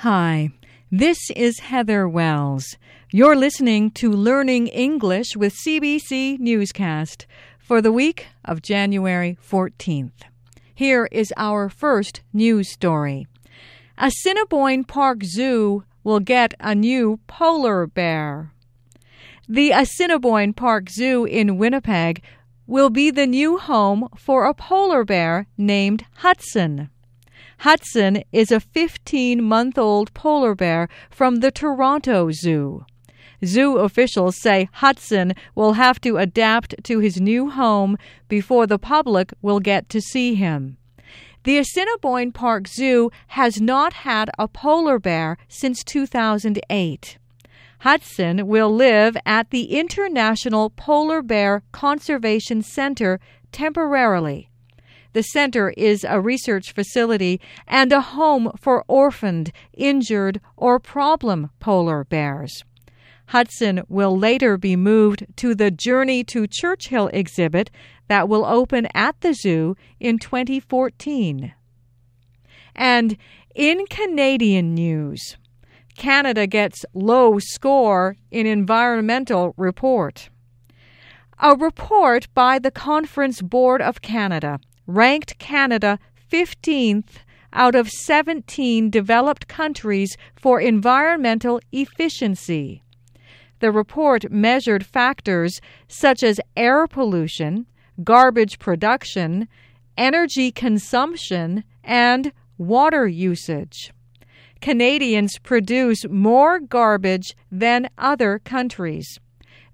Hi, this is Heather Wells. You're listening to Learning English with CBC Newscast for the week of January 14th. Here is our first news story. Assiniboine Park Zoo will get a new polar bear. The Assiniboine Park Zoo in Winnipeg will be the new home for a polar bear named Hudson. Hudson is a 15 month old polar bear from the Toronto Zoo. Zoo officials say Hudson will have to adapt to his new home before the public will get to see him. The Assiniboine Park Zoo has not had a polar bear since 2008. Hudson will live at the International Polar Bear Conservation Center temporarily. The center is a research facility and a home for orphaned, injured, or problem polar bears. Hudson will later be moved to the Journey to Churchill exhibit that will open at the zoo in 2014. And in Canadian news, Canada gets low score in environmental report. A report by the Conference Board of Canada ranked Canada 15th out of 17 developed countries for environmental efficiency. The report measured factors such as air pollution, garbage production, energy consumption, and water usage. Canadians produce more garbage than other countries.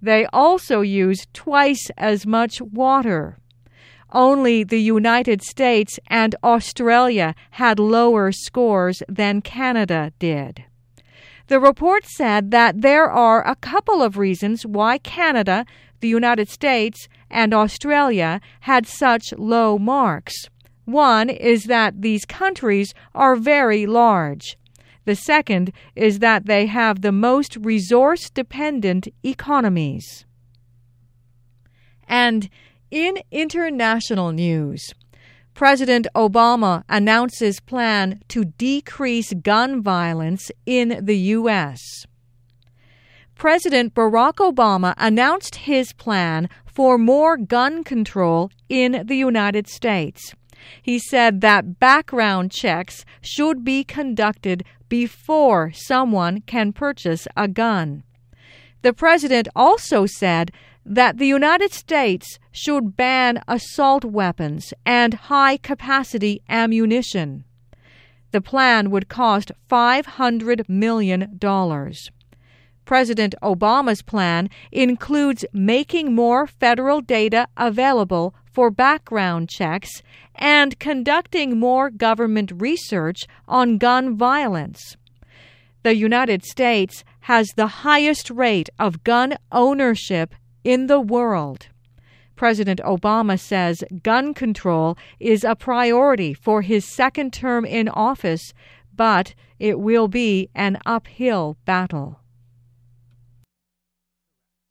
They also use twice as much water. Only the United States and Australia had lower scores than Canada did. The report said that there are a couple of reasons why Canada, the United States, and Australia had such low marks. One is that these countries are very large. The second is that they have the most resource dependent economies. And in international news, President Obama announces plan to decrease gun violence in the U.S. President Barack Obama announced his plan for more gun control in the United States. He said that background checks should be conducted before someone can purchase a gun. The president also said that the United States should ban assault weapons and high capacity ammunition. The plan would cost $500 million. President Obama's plan includes making more federal data available for background checks and conducting more government research on gun violence. The United States has the highest rate of gun ownership in the world. President Obama says gun control is a priority for his second term in office, but it will be an uphill battle.